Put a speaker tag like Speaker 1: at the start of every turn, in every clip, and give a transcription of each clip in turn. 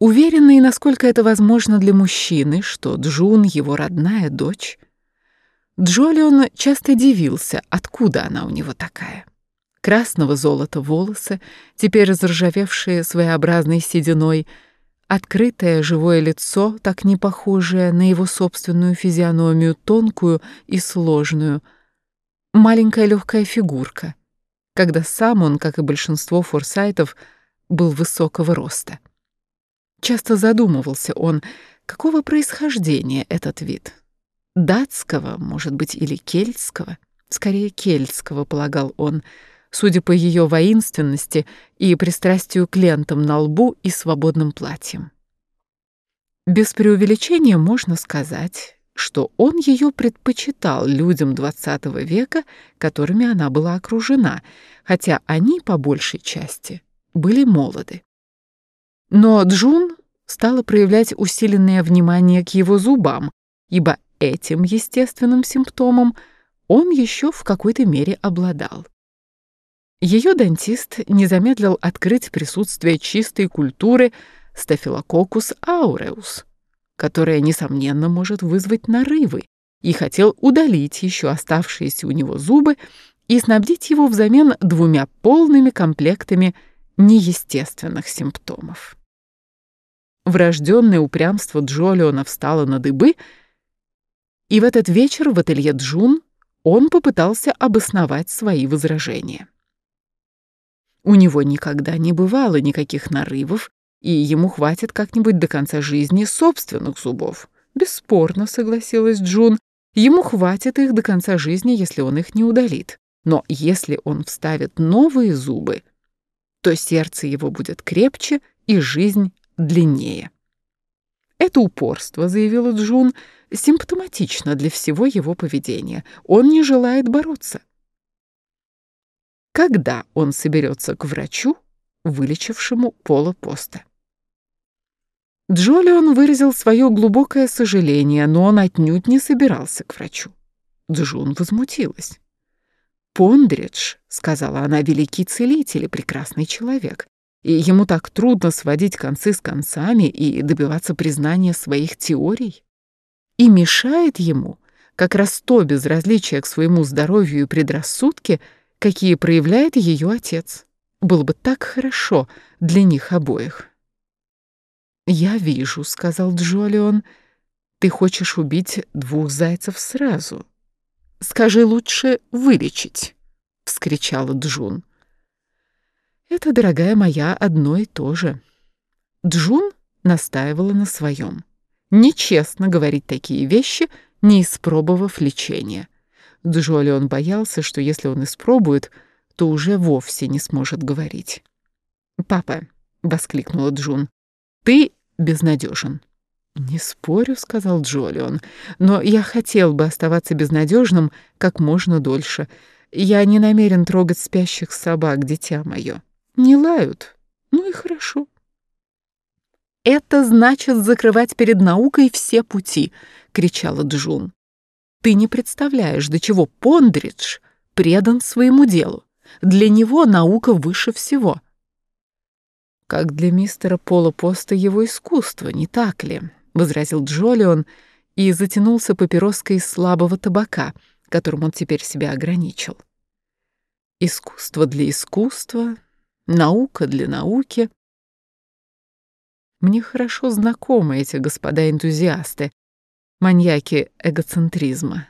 Speaker 1: Уверенный, насколько это возможно для мужчины, что Джун — его родная дочь, Джолион часто дивился, откуда она у него такая. Красного золота волосы, теперь заржавевшие своеобразной сединой, открытое живое лицо, так не похожее на его собственную физиономию, тонкую и сложную, маленькая легкая фигурка, когда сам он, как и большинство форсайтов, был высокого роста. Часто задумывался он, какого происхождения этот вид. Датского, может быть, или кельтского? Скорее, кельтского, полагал он, судя по ее воинственности и пристрастию к лентам на лбу и свободным платьям. Без преувеличения можно сказать, что он ее предпочитал людям XX века, которыми она была окружена, хотя они, по большей части, были молоды. Но Джун стала проявлять усиленное внимание к его зубам, ибо этим естественным симптомом он еще в какой-то мере обладал. Ее дантист не замедлил открыть присутствие чистой культуры Staphylococcus aureus, которая, несомненно, может вызвать нарывы, и хотел удалить еще оставшиеся у него зубы и снабдить его взамен двумя полными комплектами неестественных симптомов. Врожденное упрямство Джолиона встало на дыбы, и в этот вечер в ателье Джун он попытался обосновать свои возражения. У него никогда не бывало никаких нарывов, и ему хватит как-нибудь до конца жизни собственных зубов. Бесспорно, согласилась Джун, ему хватит их до конца жизни, если он их не удалит. Но если он вставит новые зубы, то сердце его будет крепче и жизнь длиннее. Это упорство, заявила Джун, симптоматично для всего его поведения. Он не желает бороться. Когда он соберется к врачу, вылечившему Пола Поста? Джолион выразил свое глубокое сожаление, но он отнюдь не собирался к врачу. Джун возмутилась. «Пондридж», — сказала она, — «великий целитель и прекрасный человек и ему так трудно сводить концы с концами и добиваться признания своих теорий. И мешает ему как раз то безразличие к своему здоровью и предрассудки, какие проявляет ее отец. Было бы так хорошо для них обоих. «Я вижу», — сказал Джолион, — «ты хочешь убить двух зайцев сразу. Скажи лучше вылечить», — вскричала Джун. Это, дорогая моя, одно и то же. Джун настаивала на своем. Нечестно говорить такие вещи, не испробовав лечения. Джолион боялся, что если он испробует, то уже вовсе не сможет говорить. «Папа», — воскликнула Джун, — «ты безнадежен». «Не спорю», — сказал Джолион, — «но я хотел бы оставаться безнадежным как можно дольше. Я не намерен трогать спящих собак, дитя мое». Не лают. Ну и хорошо. Это значит закрывать перед наукой все пути, кричала Джун. Ты не представляешь, до чего Пондридж предан своему делу. Для него наука выше всего. Как для мистера Пола Поста его искусство, не так ли? возразил Джолион и затянулся папироской из слабого табака, которым он теперь себя ограничил. Искусство для искусства, наука для науки. Мне хорошо знакомы эти господа-энтузиасты, маньяки эгоцентризма.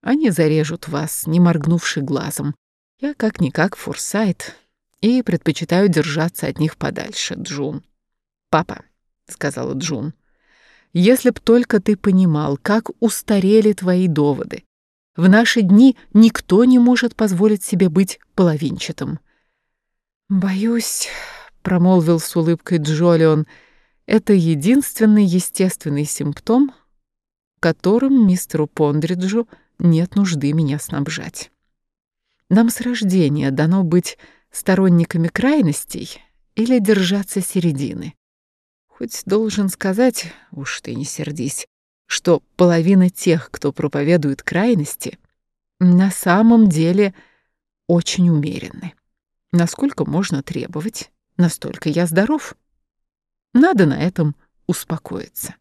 Speaker 1: Они зарежут вас, не моргнувши глазом. Я как-никак форсайт и предпочитаю держаться от них подальше, Джун. «Папа», — сказала Джун, — «если б только ты понимал, как устарели твои доводы. В наши дни никто не может позволить себе быть половинчатым. «Боюсь», — промолвил с улыбкой Джолион, — «это единственный естественный симптом, которым мистеру Пондриджу нет нужды меня снабжать. Нам с рождения дано быть сторонниками крайностей или держаться середины. Хоть должен сказать, уж ты не сердись, что половина тех, кто проповедует крайности, на самом деле очень умеренны. Насколько можно требовать, настолько я здоров. Надо на этом успокоиться.